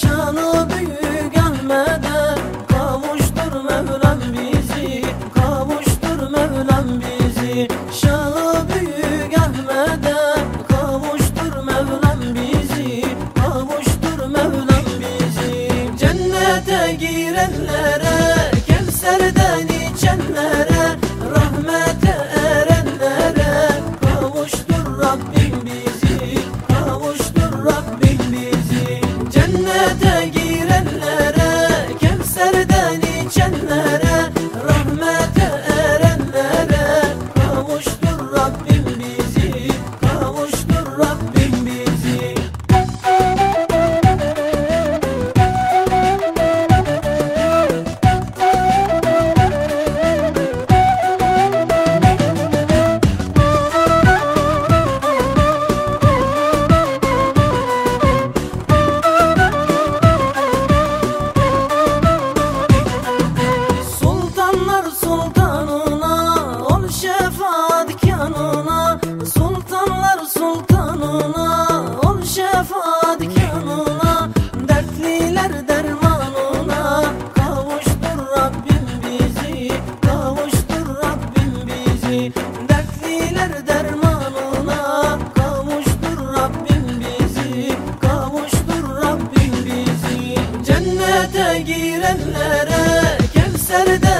Şanı büyük gelmede Kavuştur bizi Kavuştur bizi. Şanı büyük gelmede Kavuştur bizi Kavuştur bizi. Cennete girenlere Kevser'den içenlere kanuna Sultanlar sultanına Ol şefaat kanuna Dertliler dermanına. Kavuştur Rabbim bizi Kavuştur Rabbim bizi Dertliler dermanına. Kavuştur Rabbim bizi Kavuştur Rabbim bizi. Cennete girenlere Kevser'de